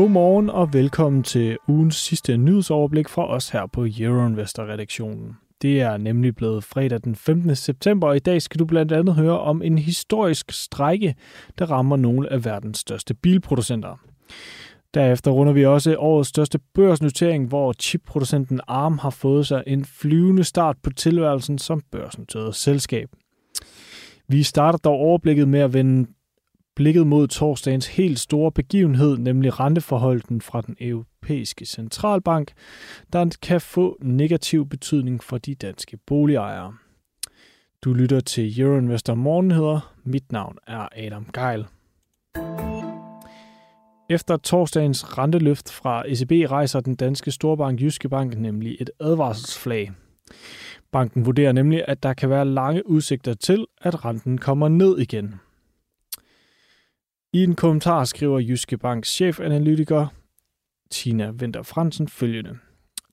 Godmorgen og velkommen til ugens sidste nyhedsoverblik fra os her på Euroinvestor-redaktionen. Det er nemlig blevet fredag den 15. september, og i dag skal du blandt andet høre om en historisk strække, der rammer nogle af verdens største bilproducenter. Derefter runder vi også årets største børsnotering, hvor chipproducenten ARM har fået sig en flyvende start på tilværelsen som børsnoteret selskab. Vi starter dog overblikket med at vende blikket mod torsdagens helt store begivenhed, nemlig renteforholden fra den europæiske centralbank, der kan få negativ betydning for de danske boligejere. Du lytter til Euroinvestor Morgenheder. Mit navn er Adam Geil. Efter torsdagens renteløft fra ECB rejser den danske storbank Jyske Bank nemlig et advarselsflag. Banken vurderer nemlig, at der kan være lange udsigter til, at renten kommer ned igen. I en kommentar skriver Jyske Banks chefanalytiker Tina Winter Fransen følgende.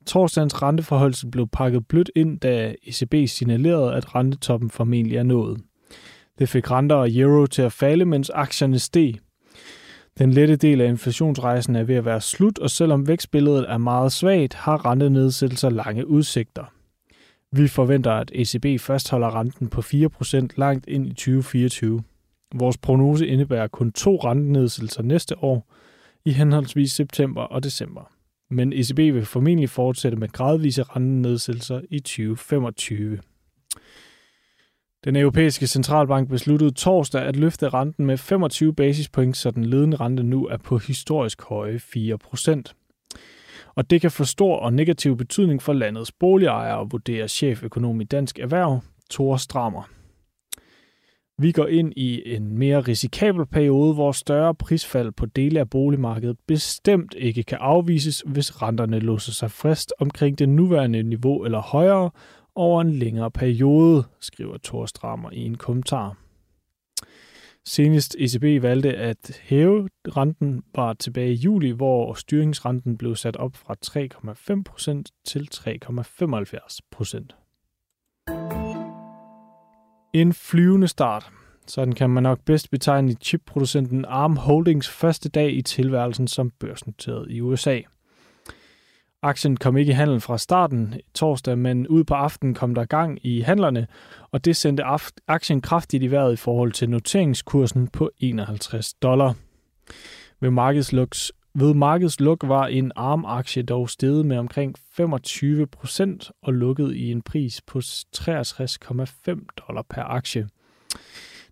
Torsdagens renteforholdelse blev pakket blødt ind, da ECB signalerede, at rentetoppen formentlig er nået. Det fik renter og euro til at falde, mens aktierne steg. Den lette del af inflationsrejsen er ved at være slut, og selvom vækstbilledet er meget svagt, har rentenedsættelser lange udsigter. Vi forventer, at ECB fastholder renten på 4% langt ind i 2024. Vores prognose indebærer kun to rentenedsættelser næste år, i henholdsvis september og december. Men ECB vil formentlig fortsætte med gradvise rentenedsættelser i 2025. Den europæiske centralbank besluttede torsdag at løfte renten med 25 basispoint, så den ledende rente nu er på historisk høje 4% Og det kan få stor og negativ betydning for landets boligejere, vurderer cheføkonom i Dansk Erhverv, Thor Strammer. Vi går ind i en mere risikabel periode, hvor større prisfald på dele af boligmarkedet bestemt ikke kan afvises, hvis renterne låser sig frist omkring det nuværende niveau eller højere over en længere periode, skriver Thor Strammer i en kommentar. Senest ECB valgte at hæve renten var tilbage i juli, hvor styringsrenten blev sat op fra 3,5% til 3,75%. En flyvende start. Sådan kan man nok bedst betegne chipproducenten ARM Holdings første dag i tilværelsen som børsnoteret i USA. Aktien kom ikke i handel fra starten torsdag, men ud på aftenen kom der gang i handlerne, og det sendte aktien kraftigt i vejret i forhold til noteringskursen på 51 dollar. Ved markedsluks ved markedets luk var en ARM-aktie dog steget med omkring 25 procent og lukket i en pris på 63,5 dollar per aktie.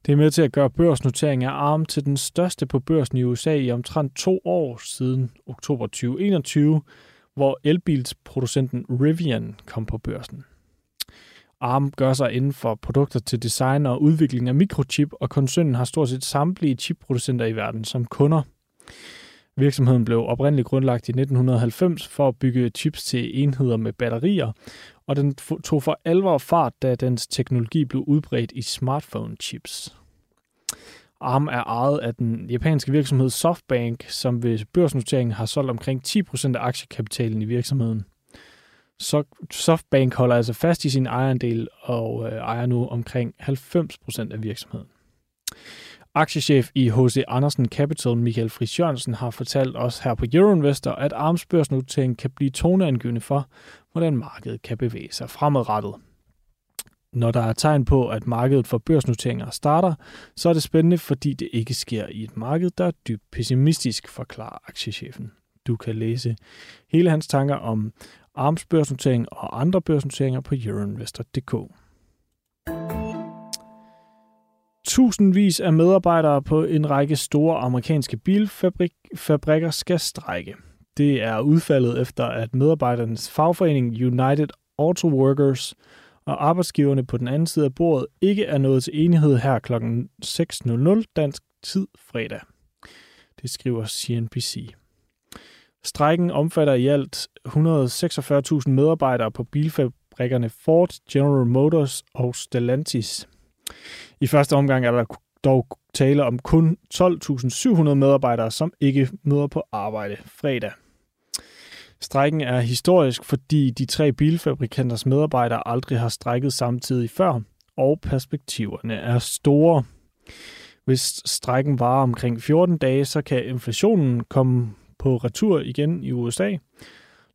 Det er med til at gøre børsnotering af ARM til den største på børsen i USA i omtrent to år siden oktober 2021, hvor elbilsproducenten Rivian kom på børsen. ARM gør sig inden for produkter til design og udvikling af mikrochip, og koncernen har stort set samtlige chipproducenter i verden som kunder. Virksomheden blev oprindeligt grundlagt i 1990 for at bygge chips til enheder med batterier, og den tog for alvor fart, da dens teknologi blev udbredt i smartphone-chips. ARM er ejet af den japanske virksomhed Softbank, som ved børsnoteringen har solgt omkring 10% af aktiekapitalen i virksomheden. Så Softbank holder altså fast i sin ejerandel og øh, ejer nu omkring 90% af virksomheden. Aktiechef i H.C. Andersen Capital, Michael Friis Jørgensen, har fortalt os her på Euroinvestor, at armsbørsnotering kan blive toneangivende for, hvordan markedet kan bevæge sig fremadrettet. Når der er tegn på, at markedet for børsnoteringer starter, så er det spændende, fordi det ikke sker i et marked, der er dybt pessimistisk, forklarer aktiechefen. Du kan læse hele hans tanker om armsbørsnotering og andre børsnoteringer på euroinvestor.dk. Tusindvis af medarbejdere på en række store amerikanske bilfabrikker skal strække. Det er udfaldet efter, at medarbejdernes fagforening United Auto Workers og arbejdsgiverne på den anden side af bordet ikke er nået til enighed her kl. 6.00 dansk tid fredag. Det skriver CNBC. Strækken omfatter i alt 146.000 medarbejdere på bilfabrikkerne Ford, General Motors og Stellantis. I første omgang er der dog tale om kun 12.700 medarbejdere, som ikke møder på arbejde fredag. Strækken er historisk, fordi de tre bilfabrikanters medarbejdere aldrig har strækket samtidig før, og perspektiverne er store. Hvis strækken varer omkring 14 dage, så kan inflationen komme på retur igen i USA,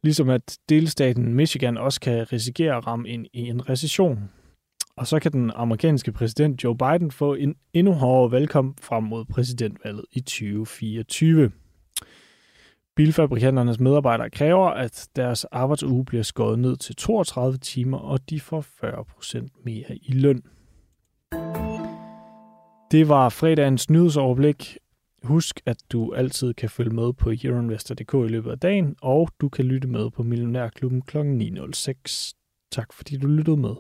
ligesom at delstaten Michigan også kan risikere at ramme ind i en recession. Og så kan den amerikanske præsident Joe Biden få en endnu hårdere velkommen frem mod præsidentvalget i 2024. Bilfabrikanternes medarbejdere kræver, at deres arbejdsuge bliver skåret ned til 32 timer, og de får 40% mere i løn. Det var fredagens nyhedsoverblik. Husk, at du altid kan følge med på euroinvestor.dk i løbet af dagen, og du kan lytte med på Millionærklubben kl. 9.06. Tak fordi du lyttede med.